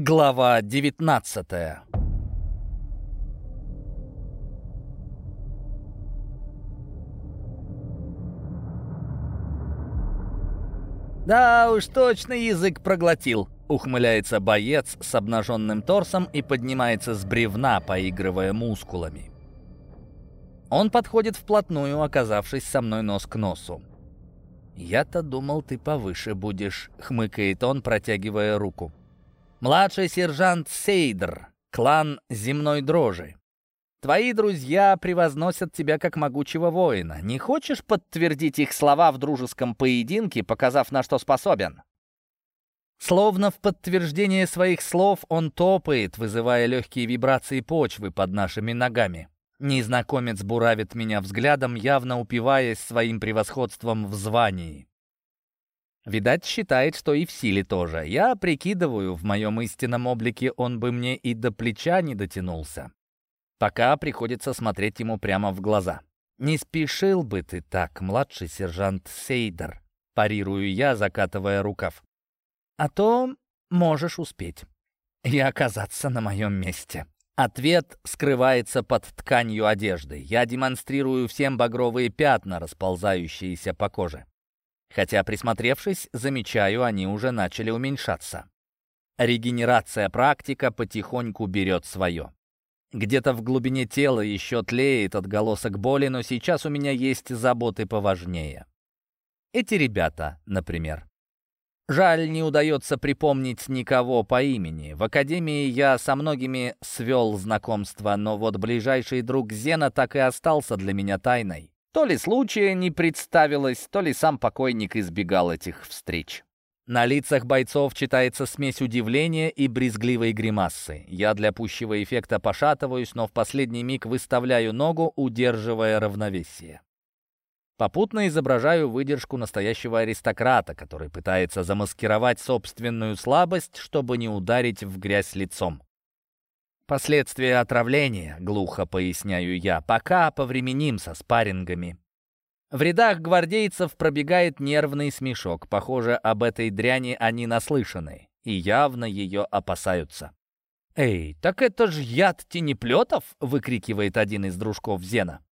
Глава 19 «Да уж точно язык проглотил», — ухмыляется боец с обнаженным торсом и поднимается с бревна, поигрывая мускулами. Он подходит вплотную, оказавшись со мной нос к носу. «Я-то думал, ты повыше будешь», — хмыкает он, протягивая руку. «Младший сержант Сейдр, клан земной дрожи. Твои друзья превозносят тебя как могучего воина. Не хочешь подтвердить их слова в дружеском поединке, показав, на что способен?» Словно в подтверждение своих слов он топает, вызывая легкие вибрации почвы под нашими ногами. Незнакомец буравит меня взглядом, явно упиваясь своим превосходством в звании. Видать, считает, что и в силе тоже. Я прикидываю, в моем истинном облике он бы мне и до плеча не дотянулся. Пока приходится смотреть ему прямо в глаза. «Не спешил бы ты так, младший сержант Сейдер», парирую я, закатывая рукав. «А то можешь успеть и оказаться на моем месте». Ответ скрывается под тканью одежды. Я демонстрирую всем багровые пятна, расползающиеся по коже. Хотя, присмотревшись, замечаю, они уже начали уменьшаться. Регенерация практика потихоньку берет свое. Где-то в глубине тела еще тлеет отголосок боли, но сейчас у меня есть заботы поважнее. Эти ребята, например. Жаль, не удается припомнить никого по имени. В академии я со многими свел знакомство, но вот ближайший друг Зена так и остался для меня тайной. То ли случая не представилось, то ли сам покойник избегал этих встреч. На лицах бойцов читается смесь удивления и брезгливой гримасы. Я для пущего эффекта пошатываюсь, но в последний миг выставляю ногу, удерживая равновесие. Попутно изображаю выдержку настоящего аристократа, который пытается замаскировать собственную слабость, чтобы не ударить в грязь лицом. «Последствия отравления», — глухо поясняю я, — «пока повременим со спаррингами». В рядах гвардейцев пробегает нервный смешок. Похоже, об этой дряни они наслышаны и явно ее опасаются. «Эй, так это ж яд тенеплетов!» — выкрикивает один из дружков Зена.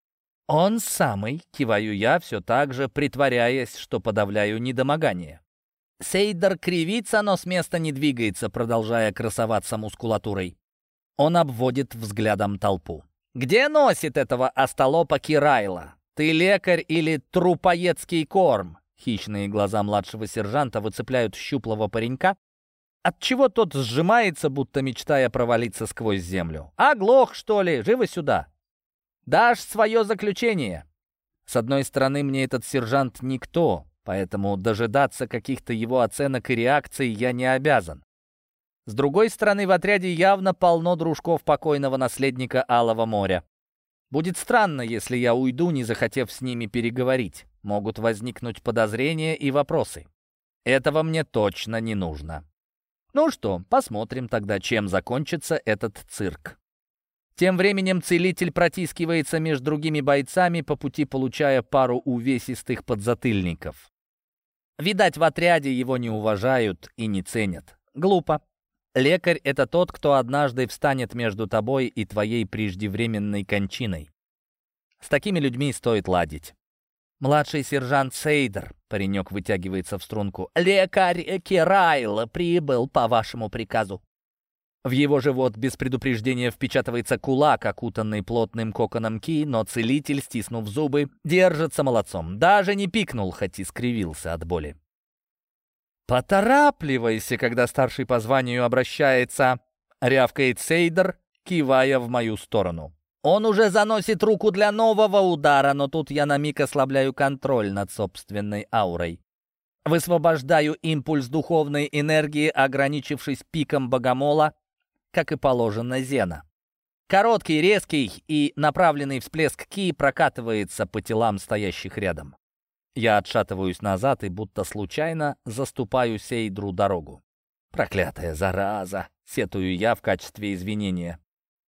«Он самый», — киваю я, все так же притворяясь, что подавляю недомогание. Сейдер кривится, но с места не двигается, продолжая красоваться мускулатурой. Он обводит взглядом толпу. «Где носит этого остолопа Кирайла? Ты лекарь или трупоедский корм?» Хищные глаза младшего сержанта выцепляют щуплого паренька, отчего тот сжимается, будто мечтая провалиться сквозь землю. «Оглох, что ли? Живо сюда!» Дашь свое заключение. С одной стороны, мне этот сержант никто, поэтому дожидаться каких-то его оценок и реакций я не обязан. С другой стороны, в отряде явно полно дружков покойного наследника Алого моря. Будет странно, если я уйду, не захотев с ними переговорить. Могут возникнуть подозрения и вопросы. Этого мне точно не нужно. Ну что, посмотрим тогда, чем закончится этот цирк. Тем временем целитель протискивается между другими бойцами, по пути получая пару увесистых подзатыльников. Видать, в отряде его не уважают и не ценят. Глупо. Лекарь — это тот, кто однажды встанет между тобой и твоей преждевременной кончиной. С такими людьми стоит ладить. «Младший сержант Сейдер», — паренек вытягивается в струнку, «лекарь Керайл прибыл по вашему приказу». В его живот без предупреждения впечатывается кулак, окутанный плотным коконом ки, но целитель, стиснув зубы, держится молодцом. Даже не пикнул, хоть и скривился от боли. «Поторапливайся, когда старший по званию обращается», — рявкает Сейдер, кивая в мою сторону. Он уже заносит руку для нового удара, но тут я на миг ослабляю контроль над собственной аурой. Высвобождаю импульс духовной энергии, ограничившись пиком богомола, как и положено Зена. Короткий, резкий и направленный всплеск Ки прокатывается по телам стоящих рядом. Я отшатываюсь назад и будто случайно заступаю Сейдру дорогу. «Проклятая зараза!» — сетую я в качестве извинения.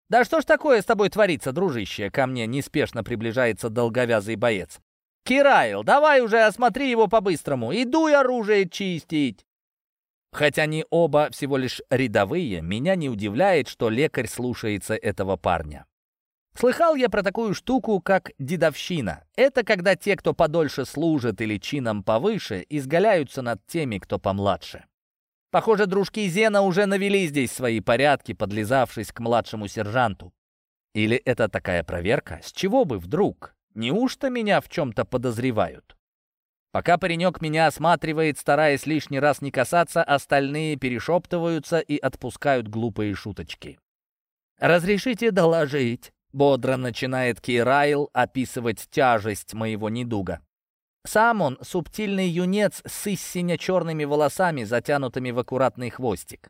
«Да что ж такое с тобой творится, дружище?» Ко мне неспешно приближается долговязый боец. «Кирайл, давай уже осмотри его по-быстрому! Иду я оружие чистить!» Хотя они оба всего лишь рядовые, меня не удивляет, что лекарь слушается этого парня. Слыхал я про такую штуку, как дедовщина. Это когда те, кто подольше служит или чином повыше, изгаляются над теми, кто помладше. Похоже, дружки Зена уже навели здесь свои порядки, подлизавшись к младшему сержанту. Или это такая проверка? С чего бы вдруг? Неужто меня в чем-то подозревают? Пока паренек меня осматривает, стараясь лишний раз не касаться, остальные перешептываются и отпускают глупые шуточки. «Разрешите доложить?» Бодро начинает Кирайл описывать тяжесть моего недуга. Сам он субтильный юнец с истинно черными волосами, затянутыми в аккуратный хвостик.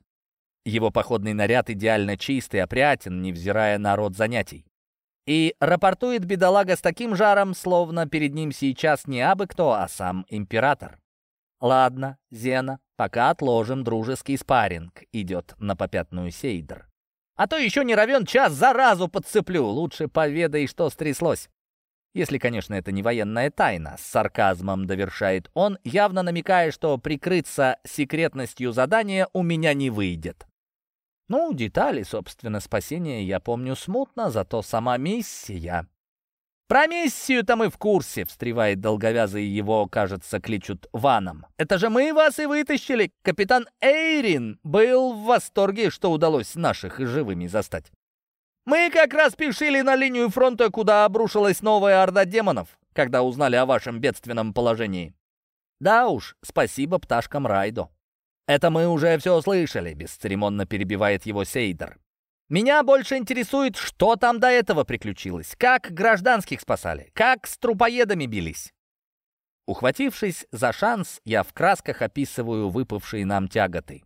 Его походный наряд идеально чистый, опрятен, невзирая на род занятий. И рапортует бедолага с таким жаром, словно перед ним сейчас не абы кто, а сам император. «Ладно, Зена, пока отложим дружеский спарринг», — идет на попятную Сейдр. А то еще не равен час заразу подцеплю. Лучше поведай, что стряслось. Если, конечно, это не военная тайна, с сарказмом довершает он, явно намекая, что прикрыться секретностью задания у меня не выйдет. Ну, детали, собственно, спасения я помню смутно, зато сама миссия «Про миссию-то мы в курсе», — встревает долговязый его, кажется, кличут Ваном. «Это же мы вас и вытащили! Капитан Эйрин был в восторге, что удалось наших живыми застать. Мы как раз спешили на линию фронта, куда обрушилась новая орда демонов, когда узнали о вашем бедственном положении. Да уж, спасибо пташкам Райдо. Это мы уже все слышали», — бесцеремонно перебивает его Сейдер. Меня больше интересует, что там до этого приключилось. Как гражданских спасали, как с трупоедами бились. Ухватившись за шанс, я в красках описываю выпавшие нам тяготы.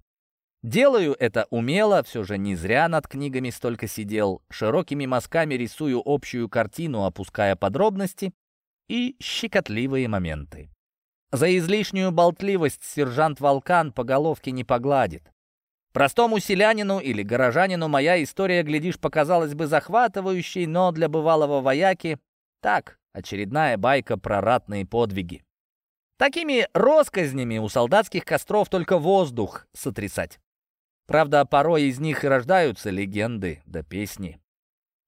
Делаю это умело, все же не зря над книгами столько сидел, широкими мазками рисую общую картину, опуская подробности и щекотливые моменты. За излишнюю болтливость сержант Волкан по головке не погладит. Простому селянину или горожанину моя история, глядишь, показалась бы захватывающей, но для бывалого вояки — так, очередная байка про ратные подвиги. Такими росказнями у солдатских костров только воздух сотрясать. Правда, порой из них и рождаются легенды да песни.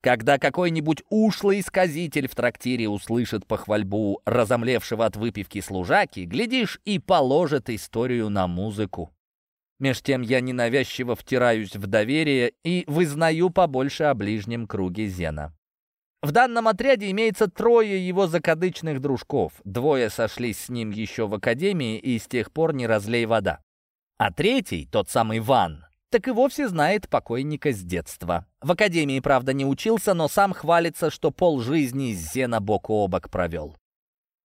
Когда какой-нибудь ушлый сказитель в трактире услышит похвальбу разомлевшего от выпивки служаки, глядишь, и положит историю на музыку. Меж тем я ненавязчиво втираюсь в доверие и вызнаю побольше о ближнем круге Зена. В данном отряде имеется трое его закадычных дружков. Двое сошлись с ним еще в академии и с тех пор не разлей вода. А третий, тот самый Ван, так и вовсе знает покойника с детства. В академии, правда, не учился, но сам хвалится, что пол жизни Зена бок о бок провел.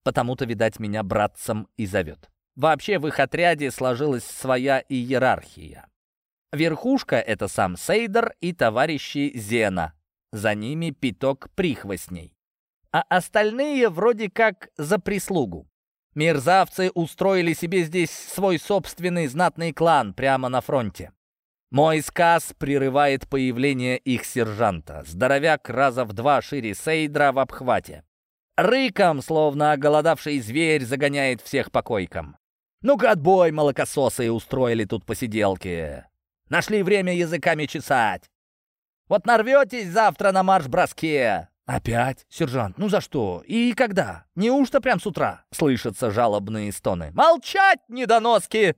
Потому-то, видать, меня братцем и зовет. Вообще в их отряде сложилась своя иерархия. Верхушка — это сам Сейдер и товарищи Зена. За ними пяток прихвостней. А остальные вроде как за прислугу. Мерзавцы устроили себе здесь свой собственный знатный клан прямо на фронте. Мой сказ прерывает появление их сержанта. Здоровяк раза в два шире Сейдра в обхвате. Рыком, словно оголодавший зверь, загоняет всех по койкам. Ну-ка, отбой, молокососы, устроили тут посиделки. Нашли время языками чесать. Вот нарветесь завтра на марш-броске. «Опять? Сержант, ну за что? И когда? Неужто прям с утра?» Слышатся жалобные стоны. «Молчать, недоноски!»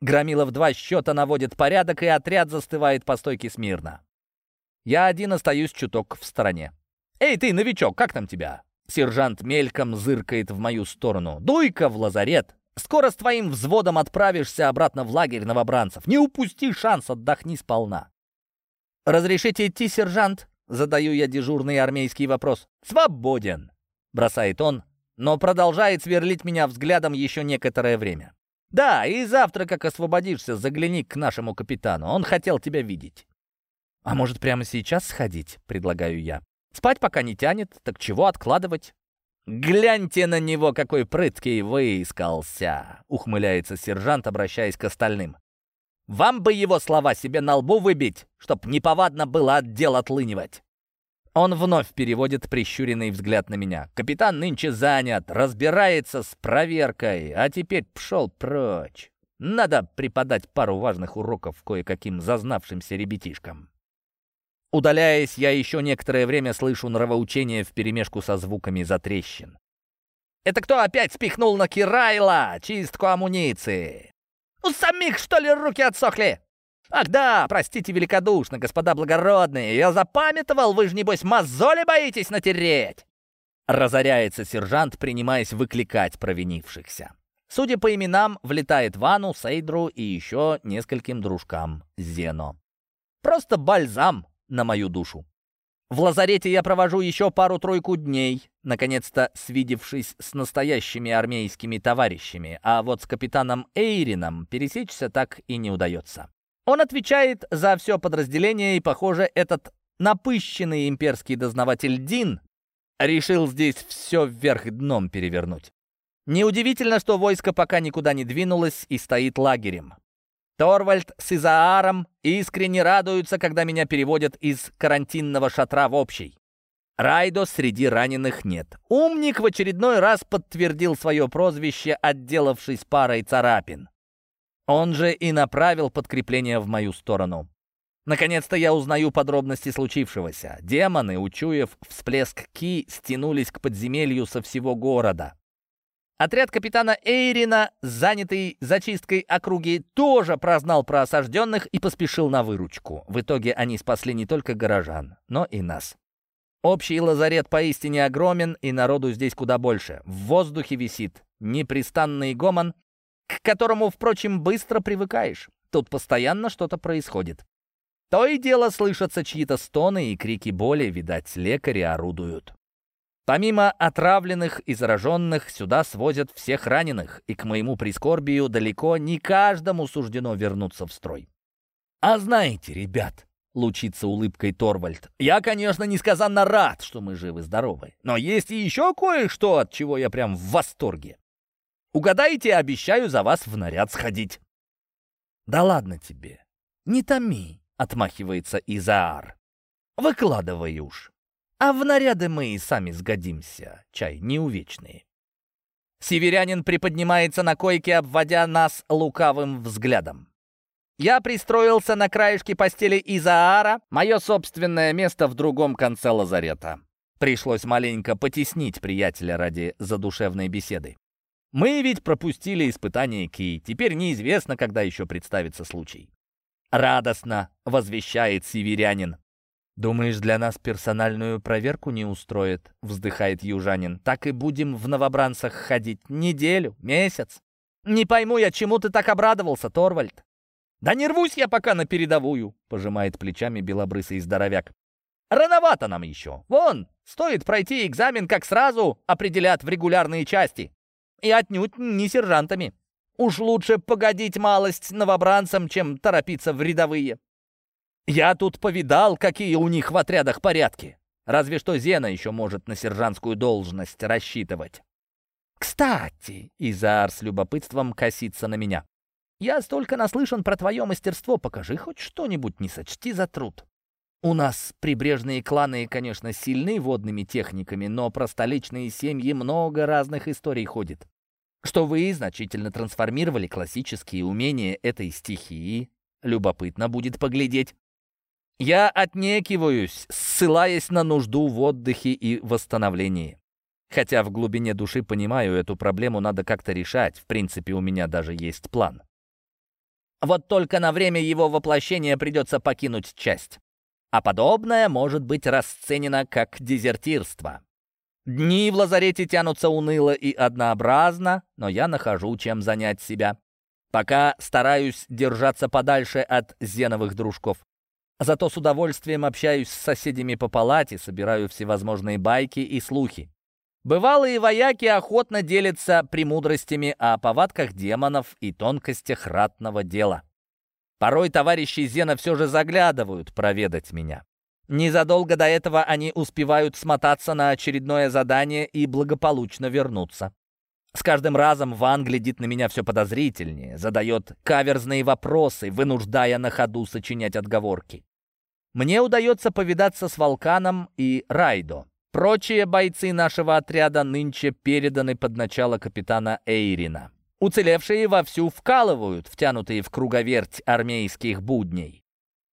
Громилов два счета наводит порядок, и отряд застывает по стойке смирно. Я один остаюсь чуток в стороне. «Эй, ты, новичок, как там тебя?» Сержант мельком зыркает в мою сторону. «Дуй-ка в лазарет! Скоро с твоим взводом отправишься обратно в лагерь новобранцев. Не упусти шанс, отдохни сполна. «Разрешите идти, сержант?» — задаю я дежурный армейский вопрос. «Свободен!» — бросает он, но продолжает сверлить меня взглядом еще некоторое время. «Да, и завтра, как освободишься, загляни к нашему капитану. Он хотел тебя видеть». «А может, прямо сейчас сходить?» — предлагаю я. «Спать пока не тянет, так чего откладывать?» «Гляньте на него, какой прыткий выискался!» — ухмыляется сержант, обращаясь к остальным. «Вам бы его слова себе на лбу выбить, чтоб неповадно было от дел отлынивать!» Он вновь переводит прищуренный взгляд на меня. «Капитан нынче занят, разбирается с проверкой, а теперь пшел прочь!» Надо преподать пару важных уроков кое-каким зазнавшимся ребятишкам. Удаляясь, я еще некоторое время слышу нравоучение вперемешку со звуками затрещин. «Это кто опять спихнул на Кирайла чистку амуниции? У самих, что ли, руки отсохли?» «Ах да, простите великодушно, господа благородные, я запамятовал, вы же, небось, мозоли боитесь натереть!» Разоряется сержант, принимаясь выкликать провинившихся. Судя по именам, влетает Вану, Сейдру и еще нескольким дружкам Зено. Просто бальзам на мою душу. В лазарете я провожу еще пару-тройку дней, наконец-то свидевшись с настоящими армейскими товарищами, а вот с капитаном Эйрином пересечься так и не удается. Он отвечает за все подразделение, и, похоже, этот напыщенный имперский дознаватель Дин решил здесь все вверх дном перевернуть. Неудивительно, что войско пока никуда не двинулось и стоит лагерем. Торвальд с Изааром искренне радуются, когда меня переводят из карантинного шатра в общий. Райдо среди раненых нет. Умник в очередной раз подтвердил свое прозвище, отделавшись парой царапин. Он же и направил подкрепление в мою сторону. Наконец-то я узнаю подробности случившегося. Демоны, учуяв всплеск Ки, стянулись к подземелью со всего города. Отряд капитана Эйрина, занятый зачисткой округи, тоже прознал про осажденных и поспешил на выручку. В итоге они спасли не только горожан, но и нас. Общий лазарет поистине огромен, и народу здесь куда больше. В воздухе висит непрестанный гомон, к которому, впрочем, быстро привыкаешь. Тут постоянно что-то происходит. То и дело слышатся чьи-то стоны и крики боли, видать, лекари орудуют. Помимо отравленных и зараженных, сюда свозят всех раненых, и, к моему прискорбию, далеко не каждому суждено вернуться в строй. «А знаете, ребят», — лучится улыбкой Торвальд, «я, конечно, несказанно рад, что мы живы-здоровы, но есть и еще кое-что, от чего я прям в восторге. Угадайте, обещаю за вас в наряд сходить». «Да ладно тебе, не томи», — отмахивается Изаар. «Выкладывай уж». А в наряды мы и сами сгодимся, чай не увечные. Северянин приподнимается на койке, обводя нас лукавым взглядом. Я пристроился на краешке постели Изаара, мое собственное место в другом конце лазарета. Пришлось маленько потеснить приятеля ради задушевной беседы. Мы ведь пропустили испытание Ки, теперь неизвестно, когда еще представится случай. Радостно возвещает северянин. «Думаешь, для нас персональную проверку не устроит?» — вздыхает южанин. «Так и будем в новобранцах ходить неделю, месяц. Не пойму я, чему ты так обрадовался, Торвальд?» «Да не рвусь я пока на передовую», — пожимает плечами белобрысый здоровяк. «Рановато нам еще. Вон, стоит пройти экзамен, как сразу определят в регулярные части. И отнюдь не сержантами. Уж лучше погодить малость новобранцам, чем торопиться в рядовые». Я тут повидал, какие у них в отрядах порядки. Разве что Зена еще может на сержантскую должность рассчитывать. Кстати, Изаар с любопытством косится на меня. Я столько наслышан про твое мастерство, покажи хоть что-нибудь, не сочти за труд. У нас прибрежные кланы, конечно, сильны водными техниками, но про столичные семьи много разных историй ходит. Что вы значительно трансформировали классические умения этой стихии, любопытно будет поглядеть. Я отнекиваюсь, ссылаясь на нужду в отдыхе и восстановлении. Хотя в глубине души понимаю, эту проблему надо как-то решать. В принципе, у меня даже есть план. Вот только на время его воплощения придется покинуть часть. А подобное может быть расценено как дезертирство. Дни в лазарете тянутся уныло и однообразно, но я нахожу, чем занять себя. Пока стараюсь держаться подальше от зеновых дружков. Зато с удовольствием общаюсь с соседями по палате, собираю всевозможные байки и слухи. Бывалые вояки охотно делятся премудростями о повадках демонов и тонкостях ратного дела. Порой товарищи Зена все же заглядывают проведать меня. Незадолго до этого они успевают смотаться на очередное задание и благополучно вернуться. С каждым разом Ван глядит на меня все подозрительнее, задает каверзные вопросы, вынуждая на ходу сочинять отговорки. Мне удается повидаться с Волканом и Райдо. Прочие бойцы нашего отряда нынче переданы под начало капитана Эйрина. Уцелевшие вовсю вкалывают, втянутые в круговерть армейских будней.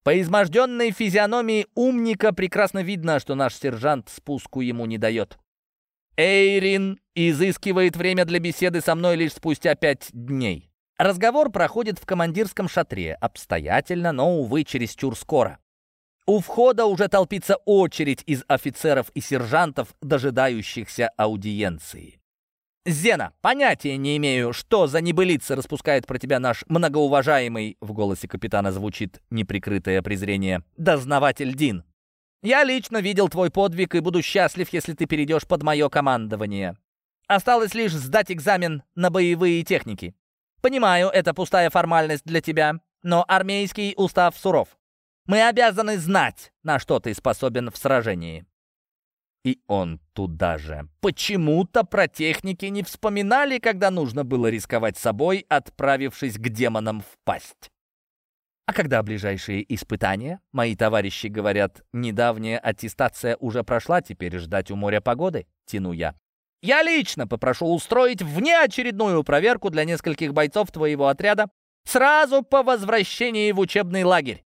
По изможденной физиономии умника прекрасно видно, что наш сержант спуску ему не дает. Эйрин изыскивает время для беседы со мной лишь спустя пять дней. Разговор проходит в командирском шатре, обстоятельно, но, увы, чересчур скоро. У входа уже толпится очередь из офицеров и сержантов, дожидающихся аудиенции. «Зена, понятия не имею, что за небылица распускает про тебя наш многоуважаемый...» В голосе капитана звучит неприкрытое презрение. «Дознаватель Дин. Я лично видел твой подвиг и буду счастлив, если ты перейдешь под мое командование. Осталось лишь сдать экзамен на боевые техники. Понимаю, это пустая формальность для тебя, но армейский устав суров. Мы обязаны знать, на что ты способен в сражении. И он туда же. Почему-то про техники не вспоминали, когда нужно было рисковать собой, отправившись к демонам в пасть. А когда ближайшие испытания? Мои товарищи говорят, недавняя аттестация уже прошла, теперь ждать у моря погоды, тяну я. Я лично попрошу устроить внеочередную проверку для нескольких бойцов твоего отряда сразу по возвращении в учебный лагерь.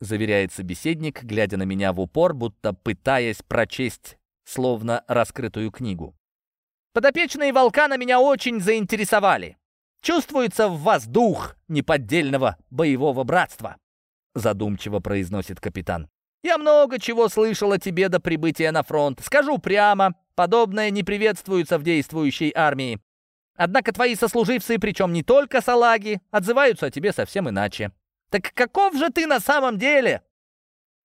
Заверяет собеседник, глядя на меня в упор, будто пытаясь прочесть словно раскрытую книгу. «Подопечные волкана меня очень заинтересовали. Чувствуется в вас дух неподдельного боевого братства», задумчиво произносит капитан. «Я много чего слышал о тебе до прибытия на фронт. Скажу прямо, подобное не приветствуется в действующей армии. Однако твои сослуживцы, причем не только салаги, отзываются о тебе совсем иначе. Так каков же ты на самом деле?»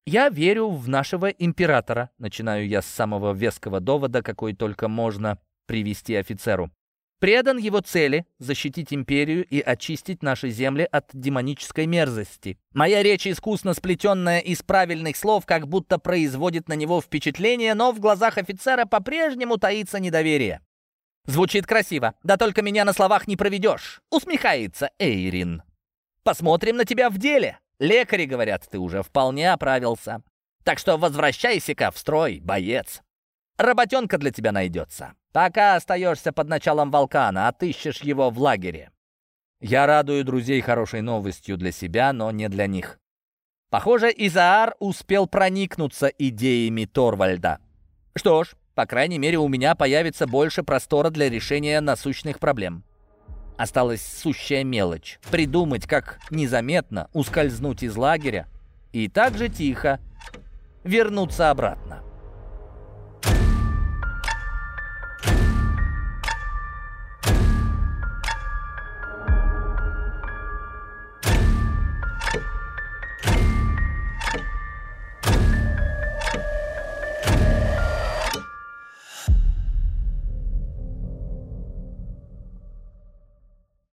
«Я верю в нашего императора», — начинаю я с самого веского довода, какой только можно привести офицеру. «Предан его цели защитить империю и очистить наши земли от демонической мерзости. Моя речь, искусно сплетенная из правильных слов, как будто производит на него впечатление, но в глазах офицера по-прежнему таится недоверие. Звучит красиво, да только меня на словах не проведешь», — усмехается Эйрин. «Посмотрим на тебя в деле». Лекари говорят, ты уже вполне оправился. Так что возвращайся-ка в строй, боец. Работенка для тебя найдется. Пока остаешься под началом Волкана, отыщешь его в лагере. Я радую друзей хорошей новостью для себя, но не для них. Похоже, Изаар успел проникнуться идеями Торвальда. Что ж, по крайней мере, у меня появится больше простора для решения насущных проблем. Осталась сущая мелочь — придумать, как незаметно ускользнуть из лагеря и так же тихо вернуться обратно.